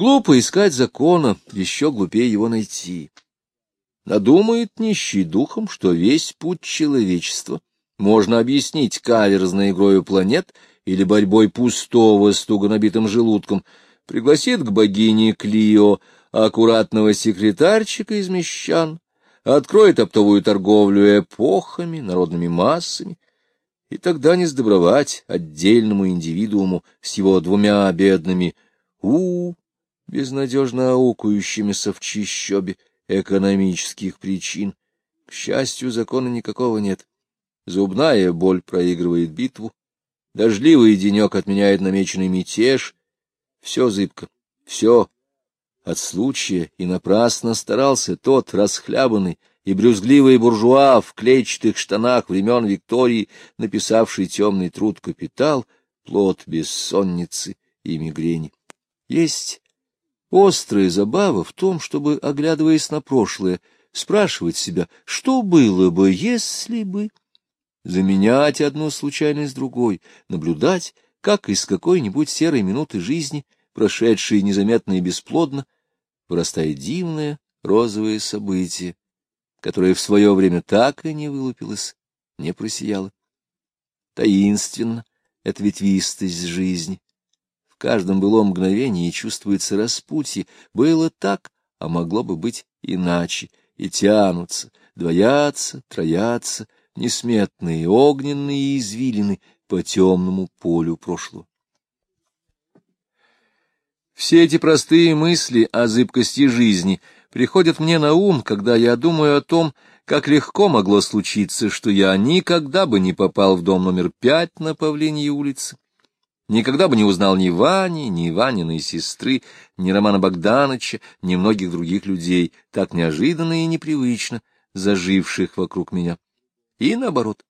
Глупо искать закона, еще глупее его найти. Надумает нищий духом, что весь путь человечества можно объяснить каверзной игрою планет или борьбой пустого с туго набитым желудком, пригласит к богине Клио аккуратного секретарчика из мещан, откроет оптовую торговлю эпохами, народными массами, и тогда не сдобровать отдельному индивидууму с его двумя бедными у, безнадежно аукающимися в чищобе экономических причин. К счастью, закона никакого нет. Зубная боль проигрывает битву, дождливый денек отменяет намеченный мятеж. Все зыбко, все от случая, и напрасно старался тот расхлябанный и брюзгливый буржуа в клетчатых штанах времен Виктории, написавший темный труд «Капитал», плод бессонницы и мигрени. Есть острая забава в том, чтобы, оглядываясь на прошлое, спрашивать себя, что было бы, если бы... Заменять одну случайность другой, наблюдать, как из какой-нибудь серой минуты жизни, прошедшей незаметно и бесплодно, вырастает дивное розовое событие, которое в свое время так и не вылупилось, не просияло. Таинственно эта ветвистость жизни. Каждом былом мгновении чувствуется распутье. Было так, а могло бы быть иначе. И тянутся, двоятся, троятся, несметные, огненные извилины по темному полю прошлого. Все эти простые мысли о зыбкости жизни приходят мне на ум, когда я думаю о том, как легко могло случиться, что я никогда бы не попал в дом номер пять на Павлиньей улице, никогда бы не узнал ни Вани, ни Ваниной сестры, ни Романа Богдановича, ни многих других людей, так неожиданно и непривычно заживших вокруг меня. И наоборот.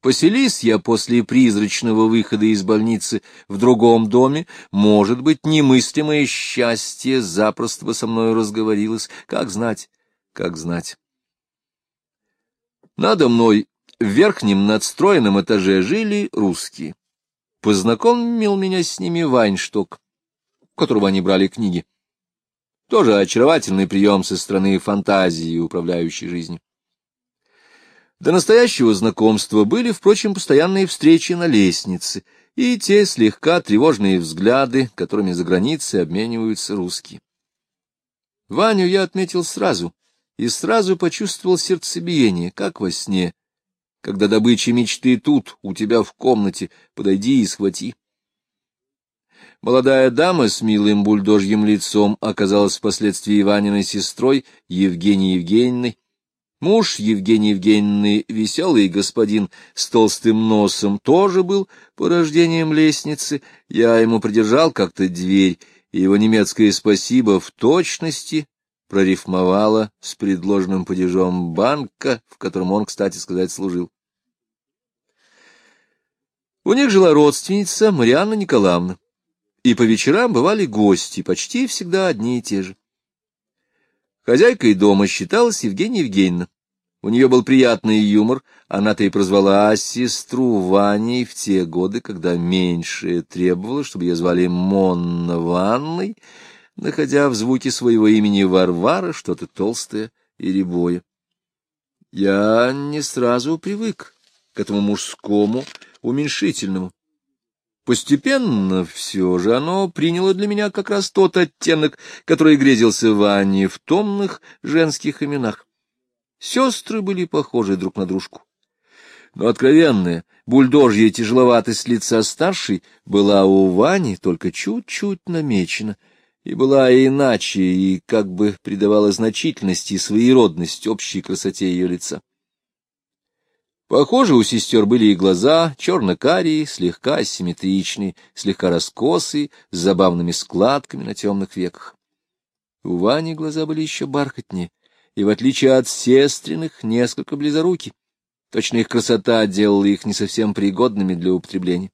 Поселись я после призрачного выхода из больницы в другом доме, может быть, немыслимое счастье запросто бы со мною разговорилось. Как знать, как знать. Надо мной в верхнем надстроенном этаже жили русские. Познакомил меня с ними Вайншток, у которого они брали книги. Тоже очаровательный прием со стороны фантазии, управляющей жизнью. До настоящего знакомства были, впрочем, постоянные встречи на лестнице и те слегка тревожные взгляды, которыми за границей обмениваются русские. Ваню я отметил сразу и сразу почувствовал сердцебиение, как во сне, когда добыча мечты тут, у тебя в комнате, подойди и схвати. Молодая дама с милым бульдожьим лицом оказалась впоследствии Ваниной сестрой Евгенией Евгеньевной, Муж Евгении Евгеньевны, веселый господин с толстым носом, тоже был порождением лестницы. Я ему придержал как-то дверь, и его немецкое «спасибо» в точности прорифмовало с предложенным падежом банка, в котором он, кстати сказать, служил. У них жила родственница Марианна Николаевна, и по вечерам бывали гости, почти всегда одни и те же. Хозяйкой дома считалась Евгения Евгеньевна. У нее был приятный юмор, она-то и прозвала сестру Ваней в те годы, когда меньшее требовало, чтобы ее звали Монна Ванной, находя в звуке своего имени Варвара что-то толстое и рябое. Я не сразу привык к этому мужскому уменьшительному. Постепенно все же оно приняло для меня как раз тот оттенок, который грезился Ване в томных женских именах. Сестры были похожи друг на дружку. Но откровенная, бульдожья тяжеловатость лица старшей была у Вани только чуть-чуть намечена, и была иначе, и как бы придавала значительность и своеродность общей красоте ее лица. Похоже, у сестер были и глаза, черно-карие, слегка асимметричные, слегка раскосые, с забавными складками на темных веках. У Вани глаза были еще бархатнее, и, в отличие от сестренных, несколько близоруки. Точно их красота делала их не совсем пригодными для употребления.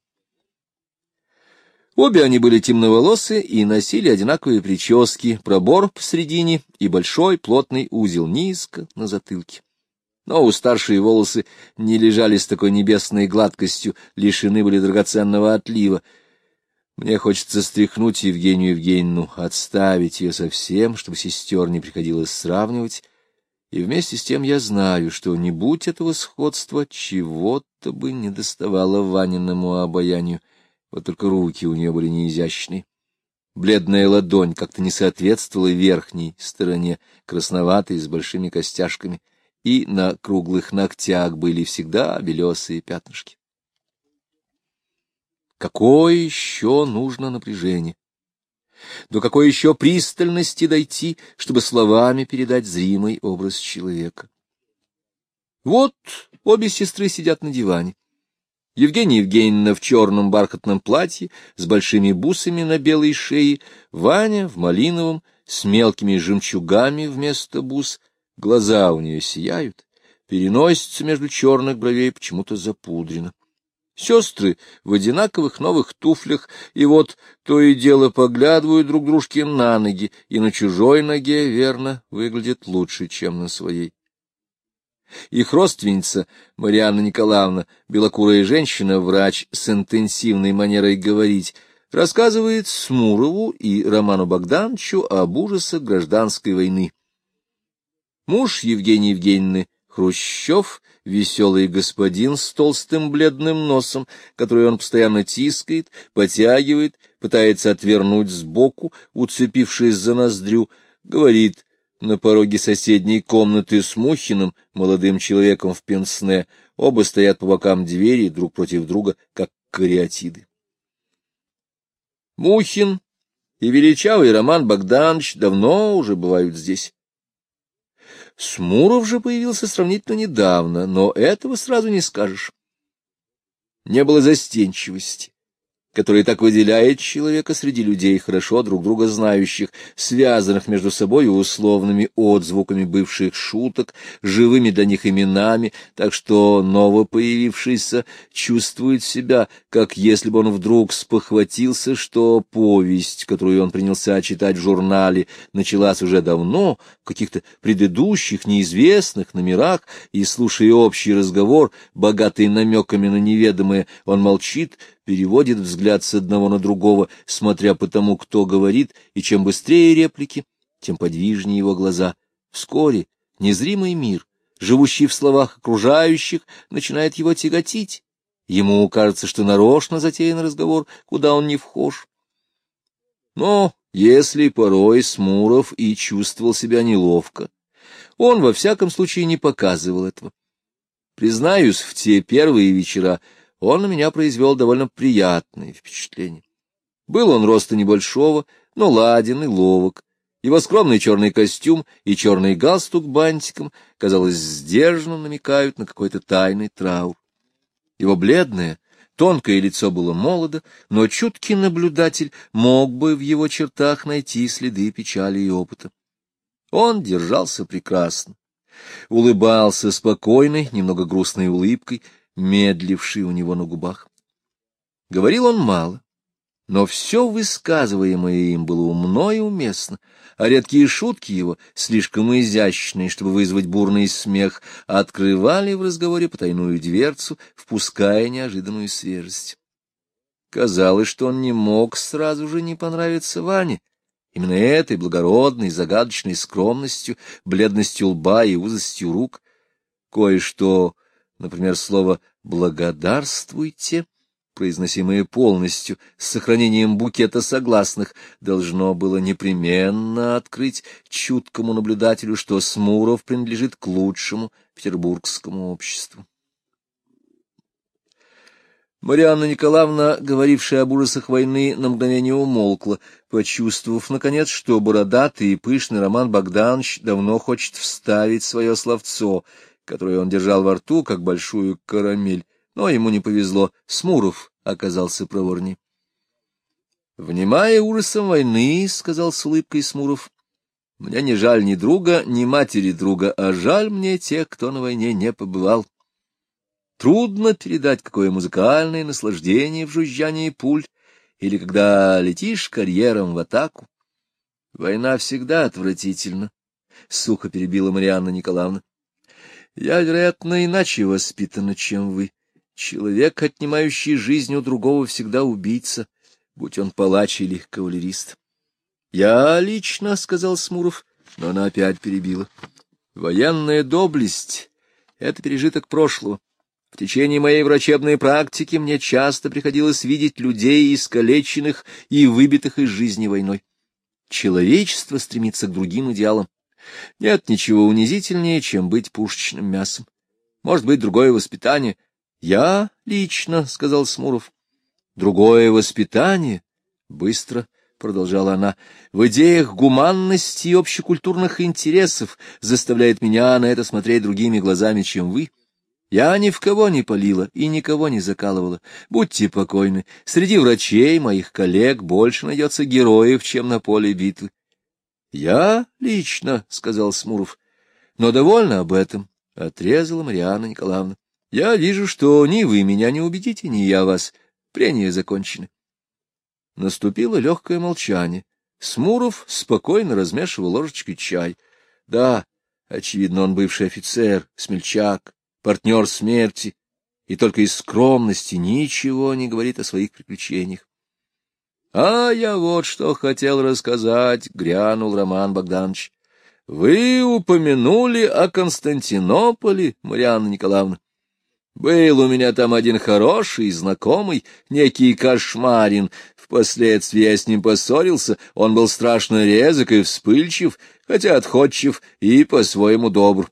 Обе они были темноволосы и носили одинаковые прически, пробор посредине и большой плотный узел низко на затылке. Но у старшие волосы не лежали с такой небесной гладкостью, лишены были драгоценного отлива. Мне хочется стряхнуть Евгению Евгеньевну, отставить ее совсем, чтобы сестер не приходилось сравнивать, и вместе с тем я знаю, что не будь этого сходства, чего-то бы не доставало Ваниному обаянию, вот только руки у нее были неизящные. Бледная ладонь как-то не соответствовала верхней стороне, красноватой, с большими костяшками, и на круглых ногтях были всегда белесые пятнышки. Какое еще нужно напряжение? До какой еще пристальности дойти, чтобы словами передать зримый образ человека? Вот обе сестры сидят на диване. Евгения Евгеньевна в черном бархатном платье с большими бусами на белой шее, Ваня в малиновом с мелкими жемчугами вместо бус. Глаза у нее сияют, переносится между черных бровей почему-то запудрено. Сестры в одинаковых новых туфлях, и вот то и дело поглядывают друг дружке на ноги, и на чужой ноге, верно, выглядит лучше, чем на своей. Их родственница, Марианна Николаевна, белокурая женщина, врач с интенсивной манерой говорить, рассказывает Смурову и Роману Богдановичу об ужасах гражданской войны. Муж Евгении Евгеньевны, Хрущев, веселый господин с толстым бледным носом, который он постоянно тискает, потягивает, пытается отвернуть сбоку, уцепившись за ноздрю, говорит на пороге соседней комнаты с Мухиным, молодым человеком в пенсне, оба стоят по бокам двери друг против друга, как кариатиды. Мухин и величавый Роман Богданович давно уже бывают здесь. Смуров же появился сравнительно недавно, но этого сразу не скажешь. Не было застенчивости, которая так выделяет человека среди людей, хорошо друг друга знающих, связанных между собой условными отзвуками бывших шуток, живыми для них именами, так что новопоявившийся чувствует себя, как если бы он вдруг спохватился, что повесть, которую он принялся читать в журнале, началась уже давно, в каких-то предыдущих неизвестных номерах, и, слушая общий разговор, богатый намеками на неведомое, он молчит, переводит взгляд с одного на другого, смотря по тому, кто говорит, и чем быстрее реплики, тем подвижнее его глаза. Вскоре незримый мир, живущий в словах окружающих, начинает его тяготить. Ему кажется, что нарочно затеян разговор, куда он не вхож. Но если порой Смуров и чувствовал себя неловко, он во всяком случае не показывал этого. Признаюсь, в те первые вечера он на меня произвел довольно приятное впечатление. Был он роста небольшого, но ладен и ловок. Его скромный черный костюм и черный галстук бантиком, казалось, сдержанно намекают на какой-то тайный траур. Его бледное, тонкое лицо было молодо, но чуткий наблюдатель мог бы в его чертах найти следы печали и опыта. Он держался прекрасно, улыбался спокойной, немного грустной улыбкой, медливший у него на губах. Говорил он мало, но все высказываемое им было умно и уместно, а редкие шутки его, слишком изящные, чтобы вызвать бурный смех, открывали в разговоре потайную дверцу, впуская неожиданную свежесть. Казалось, что он не мог сразу же не понравиться Ване, именно этой благородной, загадочной скромностью, бледностью лба и узостью рук. Кое-что Например, слово «благодарствуйте», произносимое полностью, с сохранением букета согласных, должно было непременно открыть чуткому наблюдателю, что Смуров принадлежит к лучшему петербургскому обществу. Марианна Николаевна, говорившая об ужасах войны, на мгновение умолкла, почувствовав, наконец, что бородатый и пышный Роман Богданович давно хочет вставить свое словцо — которую он держал во рту, как большую карамель, но ему не повезло, Смуров оказался проворней. — Внимая ужасом войны, — сказал с улыбкой Смуров, — мне не жаль ни друга, ни матери друга, а жаль мне тех, кто на войне не побывал. Трудно передать, какое музыкальное наслаждение в жужжании пуль, или когда летишь карьером в атаку. Война всегда отвратительна, — сухо перебила Марианна Николаевна. Я, вероятно, иначе воспитана, чем вы. Человек, отнимающий жизнь у другого, всегда убийца. будь он палач или кавалерист. — Я лично, — сказал Смуров, но она опять перебила. — Военная доблесть — это пережиток прошлого. В течение моей врачебной практики мне часто приходилось видеть людей, искалеченных и выбитых из жизни войной. Человечество стремится к другим идеалам. Нет ничего унизительнее, чем быть пушечным мясом. Может быть, другое воспитание. Я лично, — сказал Смуров. Другое воспитание, — быстро продолжала она, — в идеях гуманности и общекультурных интересов заставляет меня на это смотреть другими глазами, чем вы. Я ни в кого не полила и никого не закалывала. Будьте покойны, среди врачей, моих коллег, больше найдется героев, чем на поле битвы. — Я лично, — сказал Смуров, — но довольно об этом, — отрезала Марианна Николаевна. — Я вижу, что ни вы меня не убедите, ни я вас. Прения закончены. Наступило легкое молчание. Смуров спокойно размешивал ложечкой чай. Да, очевидно, он бывший офицер, смельчак, партнер смерти, и только из скромности ничего не говорит о своих приключениях. — А я вот что хотел рассказать, — грянул Роман Богданович. — Вы упомянули о Константинополе, Марианна Николаевна. Был у меня там один хороший знакомый, некий Кошмарин. Впоследствии я с ним поссорился, он был страшно резок и вспыльчив, хотя отходчив и по-своему добр.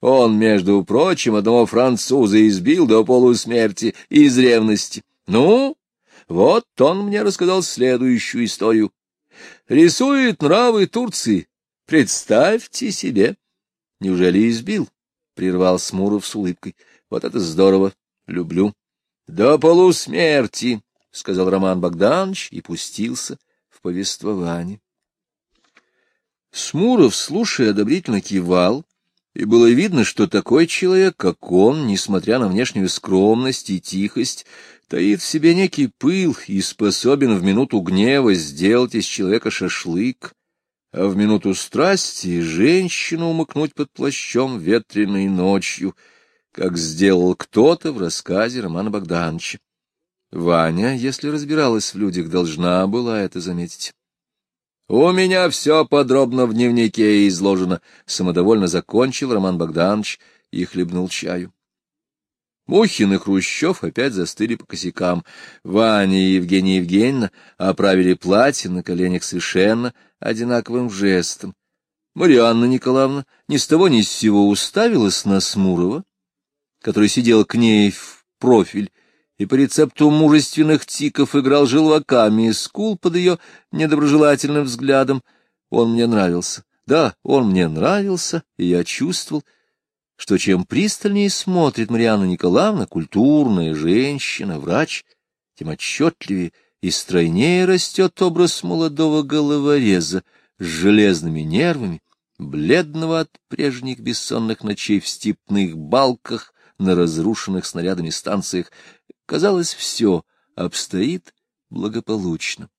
Он, между прочим, одного француза избил до полусмерти из ревности. Ну, вот он мне рассказал следующую историю. Рисует нравы Турции. Представьте себе. Неужели избил? — прервал Смуров с улыбкой. — Вот это здорово. Люблю. — До полусмерти, — сказал Роман Богданович и пустился в повествование. Смуров, слушая, одобрительно кивал, и было видно, что такой человек, как он, несмотря на внешнюю скромность и тихость, таит в себе некий пыл и способен в минуту гнева сделать из человека шашлык, а в минуту страсти женщину умыкнуть под плащом ветреной ночью, как сделал кто-то в рассказе Романа Богдановича. Ваня, если разбиралась в людях, должна была это заметить. У меня все подробно в дневнике изложено, — самодовольно закончил Роман Богданович и хлебнул чаю. Мухин и Хрущев опять застыли по косякам. Ваня и Евгения Евгеньевна оправили платье на коленях совершенно одинаковым жестом. Марианна Николаевна ни с того ни с сего уставилась на Смурова, который сидел к ней в профиль, и по рецепту мужественных тиков играл желваками и скул под ее недоброжелательным взглядом. Он мне нравился. Да, он мне нравился, и я чувствовал, что чем пристальнее смотрит Марианна Николаевна, культурная женщина, врач, тем отчетливее и стройнее растет образ молодого головореза с железными нервами, бледного от прежних бессонных ночей в степных балках на разрушенных снарядами станциях, Казалось, все обстоит благополучно.